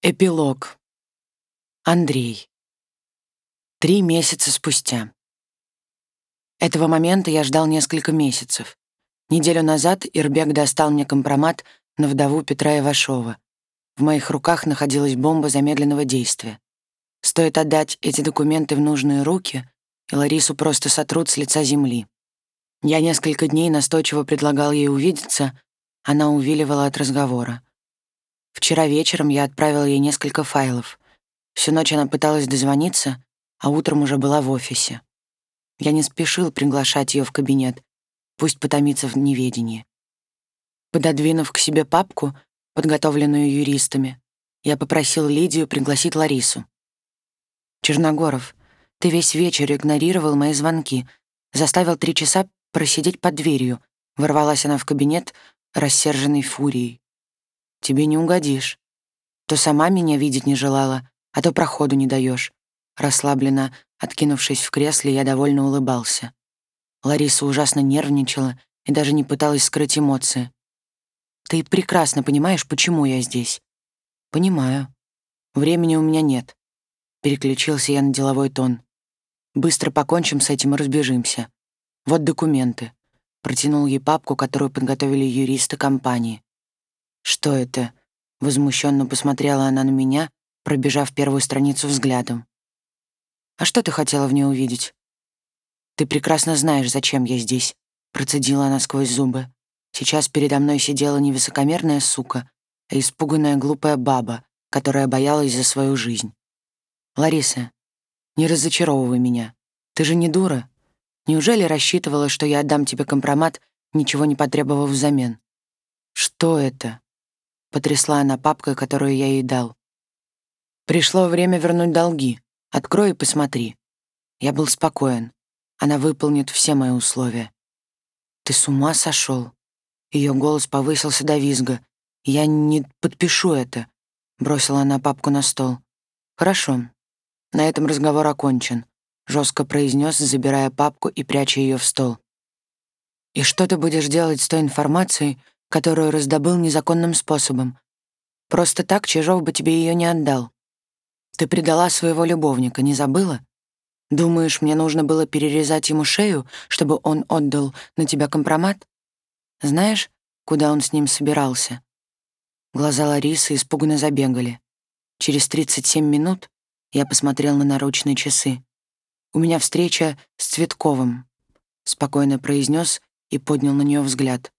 Эпилог. Андрей. Три месяца спустя. Этого момента я ждал несколько месяцев. Неделю назад Ирбек достал мне компромат на вдову Петра Ивашова. В моих руках находилась бомба замедленного действия. Стоит отдать эти документы в нужные руки, и Ларису просто сотрут с лица земли. Я несколько дней настойчиво предлагал ей увидеться, она увиливала от разговора. Вчера вечером я отправила ей несколько файлов. Всю ночь она пыталась дозвониться, а утром уже была в офисе. Я не спешил приглашать ее в кабинет, пусть потомится в неведении. Пододвинув к себе папку, подготовленную юристами, я попросил Лидию пригласить Ларису. «Черногоров, ты весь вечер игнорировал мои звонки, заставил три часа просидеть под дверью», ворвалась она в кабинет, рассерженной фурией. Тебе не угодишь. То сама меня видеть не желала, а то проходу не даешь. Расслабленно, откинувшись в кресле, я довольно улыбался. Лариса ужасно нервничала и даже не пыталась скрыть эмоции. «Ты прекрасно понимаешь, почему я здесь?» «Понимаю. Времени у меня нет». Переключился я на деловой тон. «Быстро покончим с этим и разбежимся. Вот документы». Протянул ей папку, которую подготовили юристы компании. «Что это?» — возмущенно посмотрела она на меня, пробежав первую страницу взглядом. «А что ты хотела в ней увидеть?» «Ты прекрасно знаешь, зачем я здесь», — процедила она сквозь зубы. Сейчас передо мной сидела не высокомерная сука, а испуганная глупая баба, которая боялась за свою жизнь. «Лариса, не разочаровывай меня. Ты же не дура. Неужели рассчитывала, что я отдам тебе компромат, ничего не потребовав взамен? Что это?» Потрясла она папкой, которую я ей дал. «Пришло время вернуть долги. Открой и посмотри». Я был спокоен. Она выполнит все мои условия. «Ты с ума сошел? Ее голос повысился до визга. «Я не подпишу это», — бросила она папку на стол. «Хорошо. На этом разговор окончен», — жестко произнес, забирая папку и пряча ее в стол. «И что ты будешь делать с той информацией, которую раздобыл незаконным способом. Просто так Чижов бы тебе ее не отдал. Ты предала своего любовника, не забыла? Думаешь, мне нужно было перерезать ему шею, чтобы он отдал на тебя компромат? Знаешь, куда он с ним собирался?» Глаза Ларисы испуганно забегали. Через 37 минут я посмотрел на наручные часы. «У меня встреча с Цветковым», — спокойно произнес и поднял на нее взгляд.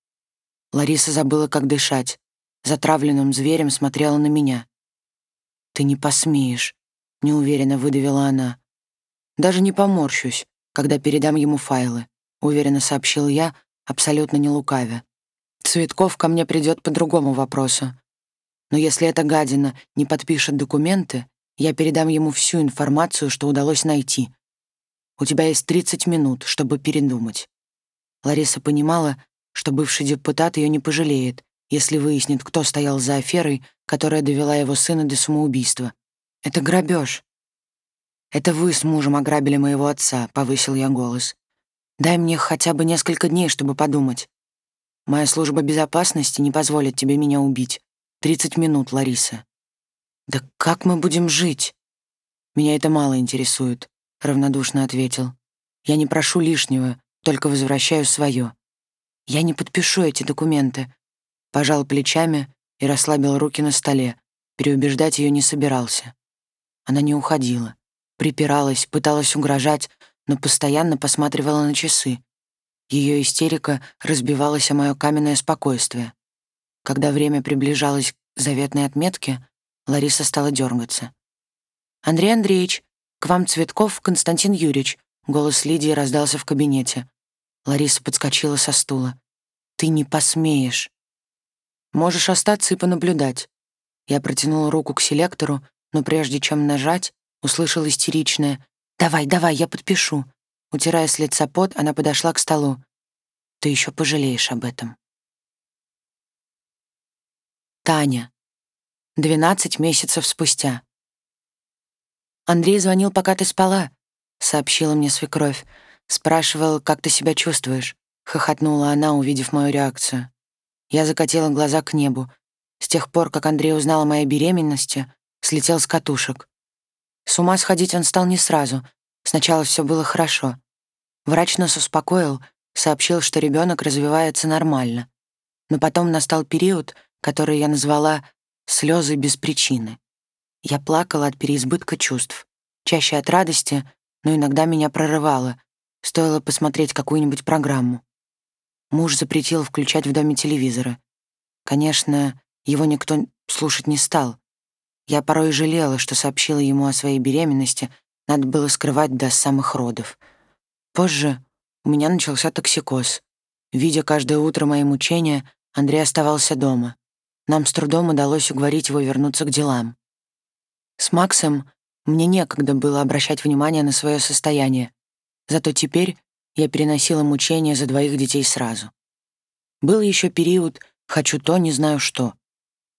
Лариса забыла, как дышать. Затравленным зверем смотрела на меня. «Ты не посмеешь», — неуверенно выдавила она. «Даже не поморщусь, когда передам ему файлы», — уверенно сообщил я, абсолютно не лукавя. «Цветков ко мне придет по другому вопросу. Но если эта гадина не подпишет документы, я передам ему всю информацию, что удалось найти. У тебя есть 30 минут, чтобы передумать». Лариса понимала, что бывший депутат ее не пожалеет, если выяснит, кто стоял за аферой, которая довела его сына до самоубийства. Это грабеж. «Это вы с мужем ограбили моего отца», — повысил я голос. «Дай мне хотя бы несколько дней, чтобы подумать. Моя служба безопасности не позволит тебе меня убить. Тридцать минут, Лариса». «Да как мы будем жить?» «Меня это мало интересует», — равнодушно ответил. «Я не прошу лишнего, только возвращаю свое. «Я не подпишу эти документы», — пожал плечами и расслабил руки на столе. Переубеждать ее не собирался. Она не уходила. Припиралась, пыталась угрожать, но постоянно посматривала на часы. Ее истерика разбивалась о мое каменное спокойствие. Когда время приближалось к заветной отметке, Лариса стала дергаться. «Андрей Андреевич, к вам Цветков Константин Юрьевич», голос Лидии раздался в кабинете. Лариса подскочила со стула. «Ты не посмеешь. Можешь остаться и понаблюдать». Я протянула руку к селектору, но прежде чем нажать, услышал истеричное «Давай, давай, я подпишу». Утирая с лица пот, она подошла к столу. «Ты еще пожалеешь об этом». Таня. Двенадцать месяцев спустя. «Андрей звонил, пока ты спала», — сообщила мне свекровь. Спрашивал, как ты себя чувствуешь. Хохотнула она, увидев мою реакцию. Я закатила глаза к небу. С тех пор, как Андрей узнал о моей беременности, слетел с катушек. С ума сходить он стал не сразу. Сначала все было хорошо. Врач нас успокоил, сообщил, что ребенок развивается нормально. Но потом настал период, который я назвала «слезы без причины». Я плакала от переизбытка чувств, чаще от радости, но иногда меня прорывало. Стоило посмотреть какую-нибудь программу. Муж запретил включать в доме телевизоры. Конечно, его никто слушать не стал. Я порой жалела, что сообщила ему о своей беременности, надо было скрывать до самых родов. Позже у меня начался токсикоз. Видя каждое утро мои мучения, Андрей оставался дома. Нам с трудом удалось уговорить его вернуться к делам. С Максом мне некогда было обращать внимание на свое состояние, зато теперь я переносила мучения за двоих детей сразу. Был еще период «хочу то, не знаю что».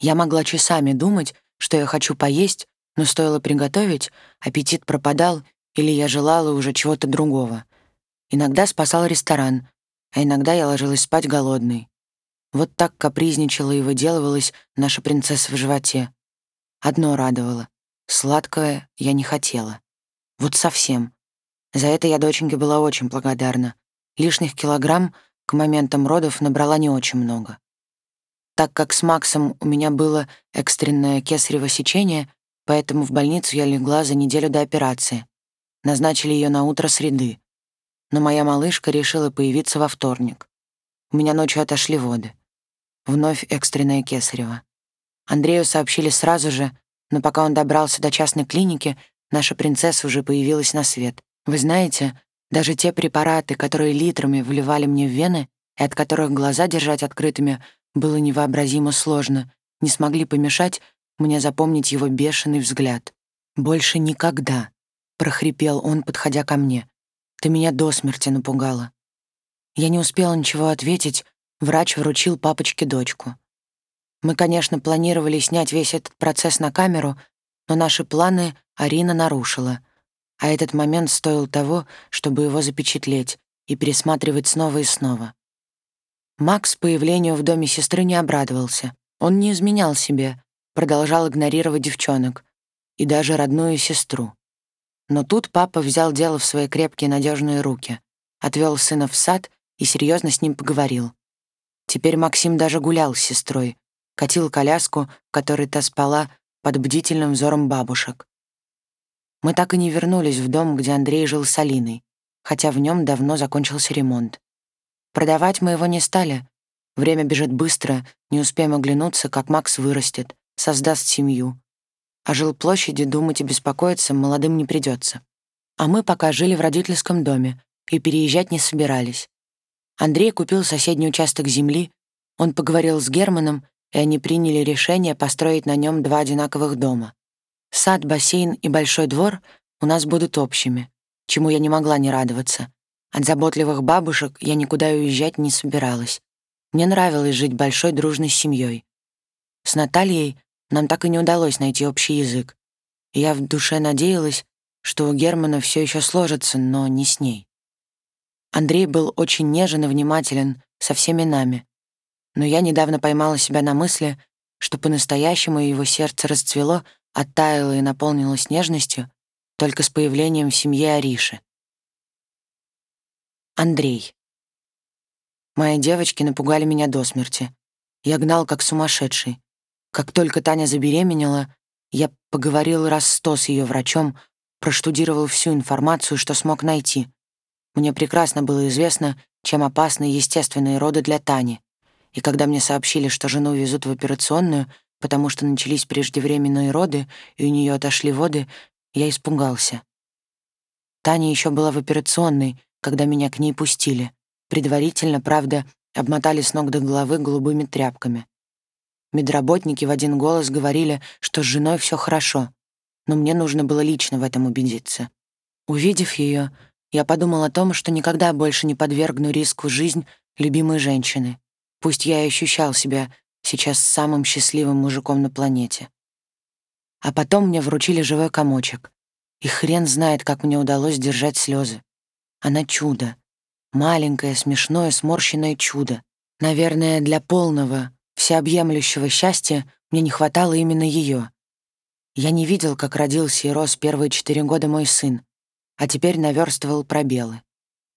Я могла часами думать, что я хочу поесть, но стоило приготовить, аппетит пропадал, или я желала уже чего-то другого. Иногда спасал ресторан, а иногда я ложилась спать голодной. Вот так капризничала и выделывалась наша принцесса в животе. Одно радовало — сладкое я не хотела. Вот совсем. За это я доченьке была очень благодарна. Лишних килограмм к моментам родов набрала не очень много. Так как с Максом у меня было экстренное кесарево сечение, поэтому в больницу я легла за неделю до операции. Назначили ее на утро среды. Но моя малышка решила появиться во вторник. У меня ночью отошли воды. Вновь экстренное кесарево. Андрею сообщили сразу же, но пока он добрался до частной клиники, наша принцесса уже появилась на свет. Вы знаете, даже те препараты, которые литрами вливали мне в вены и от которых глаза держать открытыми было невообразимо сложно, не смогли помешать мне запомнить его бешеный взгляд. «Больше никогда», — прохрипел он, подходя ко мне. «Ты меня до смерти напугала». Я не успела ничего ответить, врач вручил папочке дочку. Мы, конечно, планировали снять весь этот процесс на камеру, но наши планы Арина нарушила, а этот момент стоил того, чтобы его запечатлеть и пересматривать снова и снова. Макс появлению в доме сестры не обрадовался. Он не изменял себе, продолжал игнорировать девчонок и даже родную сестру. Но тут папа взял дело в свои крепкие надежные руки, отвел сына в сад и серьезно с ним поговорил. Теперь Максим даже гулял с сестрой, катил коляску, в которой та спала под бдительным взором бабушек. Мы так и не вернулись в дом, где Андрей жил с Алиной, хотя в нем давно закончился ремонт. Продавать мы его не стали. Время бежит быстро, не успеем оглянуться, как Макс вырастет, создаст семью. О жилплощади думать и беспокоиться молодым не придется. А мы пока жили в родительском доме и переезжать не собирались. Андрей купил соседний участок земли, он поговорил с Германом, и они приняли решение построить на нем два одинаковых дома. Сад, бассейн и большой двор у нас будут общими, чему я не могла не радоваться. От заботливых бабушек я никуда уезжать не собиралась. Мне нравилось жить большой дружной семьей. С Натальей нам так и не удалось найти общий язык. Я в душе надеялась, что у Германа все еще сложится, но не с ней. Андрей был очень нежен и внимателен со всеми нами. Но я недавно поймала себя на мысли, что по-настоящему его сердце расцвело, оттаяло и наполнилось нежностью только с появлением в семье Ариши. Андрей. Мои девочки напугали меня до смерти. Я гнал как сумасшедший. Как только Таня забеременела, я поговорил раз сто с ее врачом, проштудировал всю информацию, что смог найти. Мне прекрасно было известно, чем опасны естественные роды для Тани. И когда мне сообщили, что жену везут в операционную, потому что начались преждевременные роды, и у нее отошли воды, я испугался. Таня еще была в операционной, когда меня к ней пустили. Предварительно, правда, обмотали с ног до головы голубыми тряпками. Медработники в один голос говорили, что с женой все хорошо, но мне нужно было лично в этом убедиться. Увидев ее, я подумал о том, что никогда больше не подвергну риску жизнь любимой женщины, пусть я и ощущал себя сейчас самым счастливым мужиком на планете. А потом мне вручили живой комочек, и хрен знает, как мне удалось держать слезы. Она чудо. Маленькое, смешное, сморщенное чудо. Наверное, для полного, всеобъемлющего счастья мне не хватало именно ее. Я не видел, как родился и рос первые четыре года мой сын, а теперь наверстывал пробелы.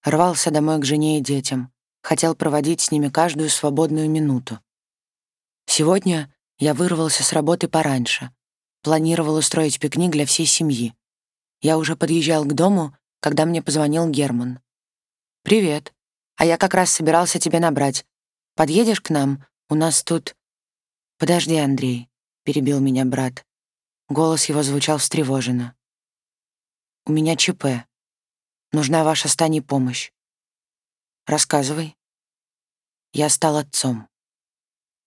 Рвался домой к жене и детям, хотел проводить с ними каждую свободную минуту. Сегодня я вырвался с работы пораньше, планировал устроить пикник для всей семьи. Я уже подъезжал к дому, когда мне позвонил Герман. «Привет. А я как раз собирался тебя набрать. Подъедешь к нам? У нас тут...» «Подожди, Андрей», — перебил меня брат. Голос его звучал встревоженно. «У меня ЧП. Нужна ваша стань помощь». «Рассказывай». Я стал отцом.